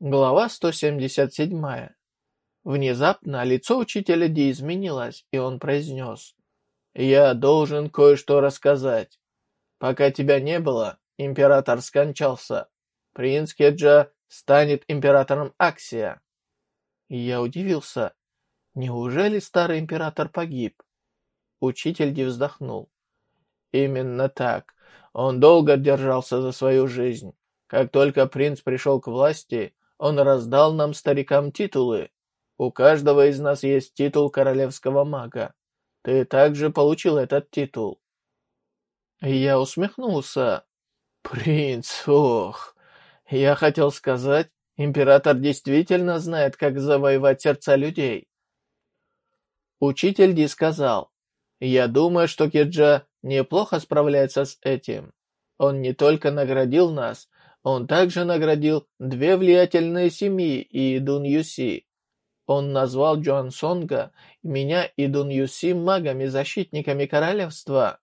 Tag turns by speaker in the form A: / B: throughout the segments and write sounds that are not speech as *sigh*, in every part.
A: Глава 177. Внезапно лицо учителя Ди изменилось, и он произнес. «Я должен кое-что рассказать. Пока тебя не было, император скончался. Принц Кеджа станет императором Аксия». Я удивился. Неужели старый император погиб? Учитель Ди вздохнул. Именно так. Он долго держался за свою жизнь. Как только принц пришел к власти, он раздал нам, старикам, титулы. У каждого из нас есть титул королевского мага. Ты также получил этот титул. Я усмехнулся. Принц, ох. Я хотел сказать, император действительно знает, как завоевать сердца людей. Учитель Ди сказал, «Я думаю, что Киджа неплохо справляется с этим. Он не только наградил нас, он также наградил две влиятельные семьи и Дун Юси. Он назвал Джоан Сонга, меня и Дун Юси магами-защитниками королевства.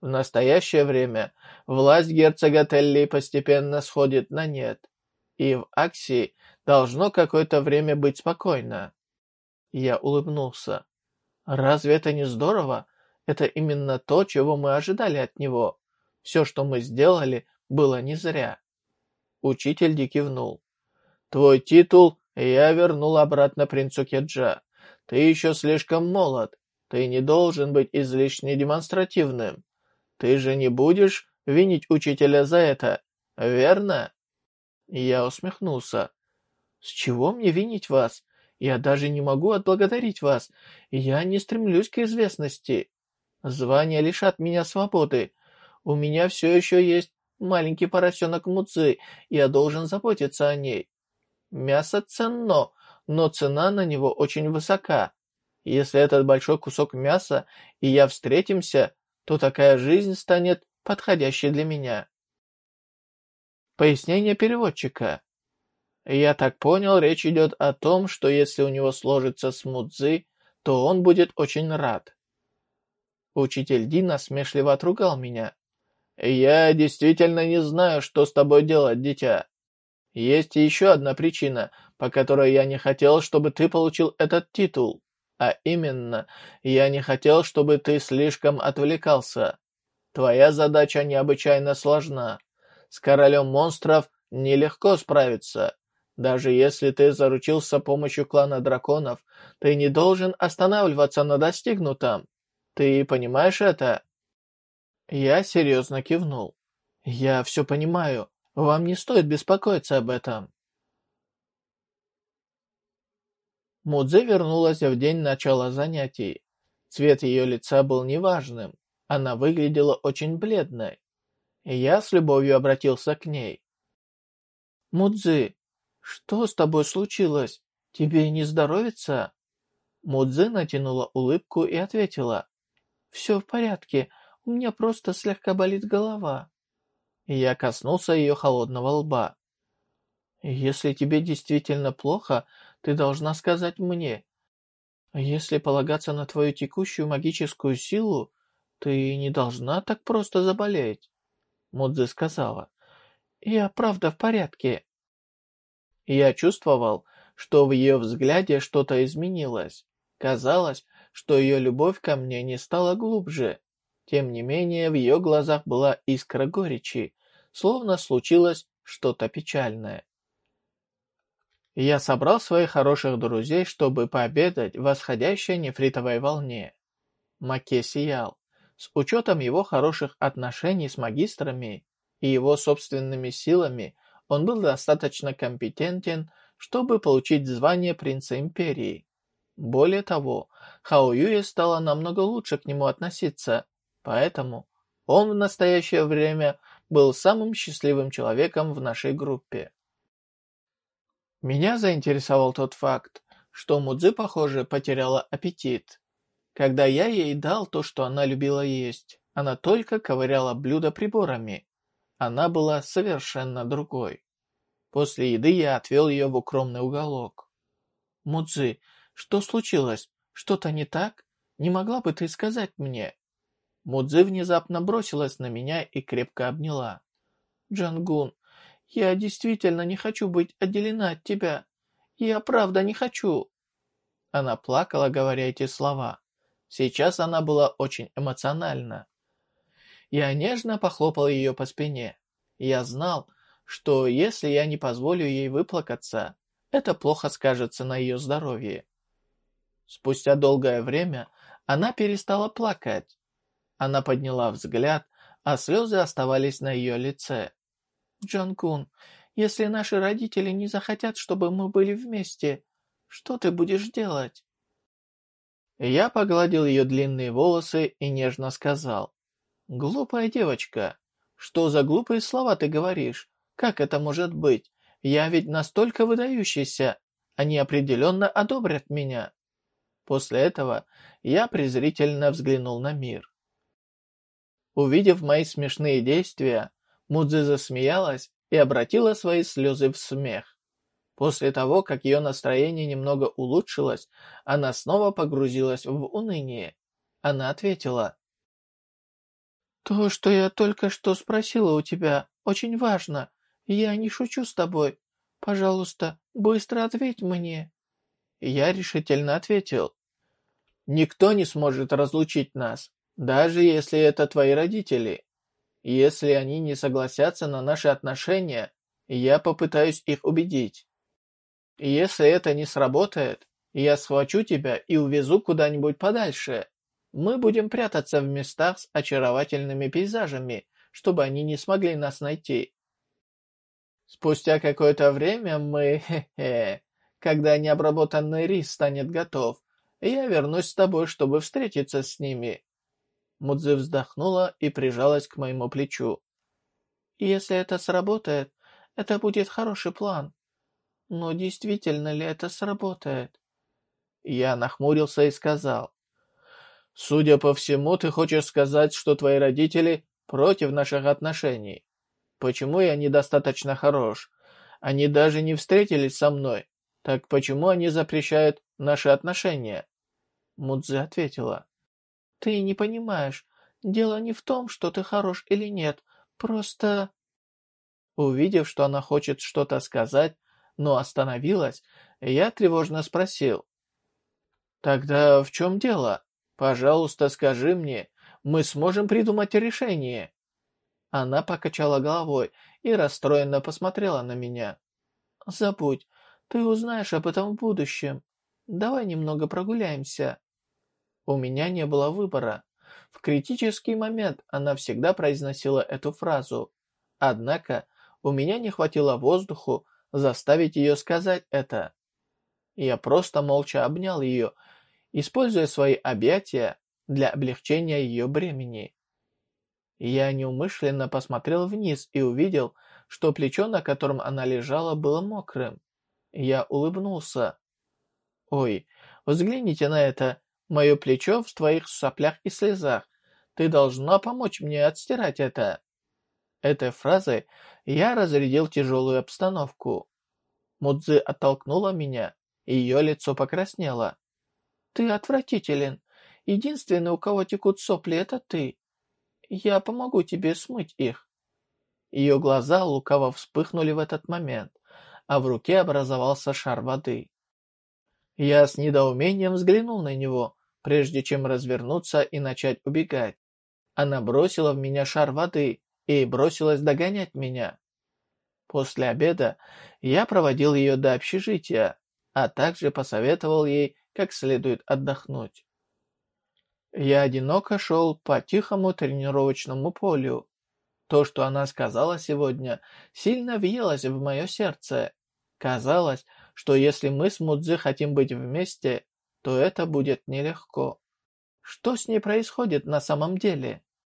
A: В настоящее время власть герцога Телли постепенно сходит на нет, и в Аксии должно какое-то время быть спокойно. Я улыбнулся. Разве это не здорово? Это именно то, чего мы ожидали от него. Все, что мы сделали, было не зря. Учитель Ди кивнул. «Твой титул я вернул обратно принцу Кеджа. Ты еще слишком молод. Ты не должен быть излишне демонстративным. Ты же не будешь винить учителя за это, верно?» Я усмехнулся. «С чего мне винить вас? Я даже не могу отблагодарить вас. Я не стремлюсь к известности. Звания лишат меня свободы. У меня все еще есть маленький поросенок Муцзы, я должен заботиться о ней. Мясо ценно, но цена на него очень высока. Если этот большой кусок мяса и я встретимся, то такая жизнь станет подходящей для меня. Пояснение переводчика. Я так понял, речь идет о том, что если у него сложится с Мудзи, то он будет очень рад. Учитель Ди насмешливо отругал меня. «Я действительно не знаю, что с тобой делать, дитя. Есть еще одна причина, по которой я не хотел, чтобы ты получил этот титул. А именно, я не хотел, чтобы ты слишком отвлекался. Твоя задача необычайно сложна. С королем монстров нелегко справиться. Даже если ты заручился помощью клана драконов, ты не должен останавливаться на достигнутом. Ты понимаешь это? Я серьезно кивнул. «Я все понимаю. Вам не стоит беспокоиться об этом». Мудзе вернулась в день начала занятий. Цвет ее лица был неважным. Она выглядела очень бледной. Я с любовью обратился к ней. «Мудзи, что с тобой случилось? Тебе не здоровится?» Мудзи натянула улыбку и ответила. «Все в порядке. У меня просто слегка болит голова. Я коснулся ее холодного лба. Если тебе действительно плохо, ты должна сказать мне. Если полагаться на твою текущую магическую силу, ты не должна так просто заболеть. Мудзи сказала. Я правда в порядке. Я чувствовал, что в ее взгляде что-то изменилось. Казалось, что ее любовь ко мне не стала глубже. Тем не менее, в ее глазах была искра горечи, словно случилось что-то печальное. Я собрал своих хороших друзей, чтобы пообедать в восходящей нефритовой волне. Маке сиял. С учетом его хороших отношений с магистрами и его собственными силами, он был достаточно компетентен, чтобы получить звание принца империи. Более того, Хао Юе стало намного лучше к нему относиться, Поэтому он в настоящее время был самым счастливым человеком в нашей группе. Меня заинтересовал тот факт, что Мудзи, похоже, потеряла аппетит. Когда я ей дал то, что она любила есть, она только ковыряла блюдо приборами. Она была совершенно другой. После еды я отвел ее в укромный уголок. «Мудзи, что случилось? Что-то не так? Не могла бы ты сказать мне?» Мудзи внезапно бросилась на меня и крепко обняла. «Джангун, Я действительно не хочу быть отделена от тебя. Я правда не хочу». Она плакала, говоря эти слова. Сейчас она была очень эмоциональна. Я нежно похлопал ее по спине. Я знал, что если я не позволю ей выплакаться, это плохо скажется на ее здоровье. Спустя долгое время она перестала плакать. Она подняла взгляд, а слезы оставались на ее лице. «Джангун, если наши родители не захотят, чтобы мы были вместе, что ты будешь делать?» Я погладил ее длинные волосы и нежно сказал. «Глупая девочка, что за глупые слова ты говоришь? Как это может быть? Я ведь настолько выдающийся. Они определенно одобрят меня». После этого я презрительно взглянул на мир. Увидев мои смешные действия, Мудзи засмеялась и обратила свои слезы в смех. После того, как ее настроение немного улучшилось, она снова погрузилась в уныние. Она ответила. «То, что я только что спросила у тебя, очень важно. Я не шучу с тобой. Пожалуйста, быстро ответь мне». Я решительно ответил. «Никто не сможет разлучить нас, даже если это твои родители. Если они не согласятся на наши отношения, я попытаюсь их убедить. Если это не сработает, я схвачу тебя и увезу куда-нибудь подальше. Мы будем прятаться в местах с очаровательными пейзажами, чтобы они не смогли нас найти. Спустя какое-то время мы, *laughs* хе-хе, когда необработанный рис станет готов, я вернусь с тобой, чтобы встретиться с ними. Мудзи вздохнула и прижалась к моему плечу. «Если это сработает, это будет хороший план. Но действительно ли это сработает?» Я нахмурился и сказал. «Судя по всему, ты хочешь сказать, что твои родители против наших отношений. Почему я недостаточно хорош? Они даже не встретились со мной. Так почему они запрещают наши отношения?» Мудзи ответила. Ты не понимаешь. Дело не в том, что ты хорош или нет. Просто...» Увидев, что она хочет что-то сказать, но остановилась, я тревожно спросил. «Тогда в чем дело? Пожалуйста, скажи мне, мы сможем придумать решение». Она покачала головой и расстроенно посмотрела на меня. «Забудь, ты узнаешь об этом в будущем. Давай немного прогуляемся». У меня не было выбора. В критический момент она всегда произносила эту фразу. Однако у меня не хватило воздуху заставить ее сказать это. Я просто молча обнял ее, используя свои объятия для облегчения ее бремени. Я неумышленно посмотрел вниз и увидел, что плечо, на котором она лежала, было мокрым. Я улыбнулся. «Ой, взгляните на это, Мое плечо в твоих соплях и слезах. Ты должна помочь мне отстирать это». Этой фразой я разрядил тяжелую обстановку. Мудзи оттолкнула меня, и ее лицо покраснело. «Ты отвратителен. Единственный, у кого текут сопли, это ты. Я помогу тебе смыть их». Ее глаза лукаво вспыхнули в этот момент, а в руке образовался шар воды. Я с недоумением взглянул на него, прежде чем развернуться и начать убегать. Она бросила в меня шар воды и бросилась догонять меня. После обеда я проводил ее до общежития, а также посоветовал ей, как следует отдохнуть. Я одиноко шел по тихому тренировочному полю. То, что она сказала сегодня, сильно въелось в мое сердце. Казалось, что если мы с Мудзи хотим быть вместе, то это будет нелегко. Что с ней происходит на самом деле?